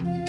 Merci.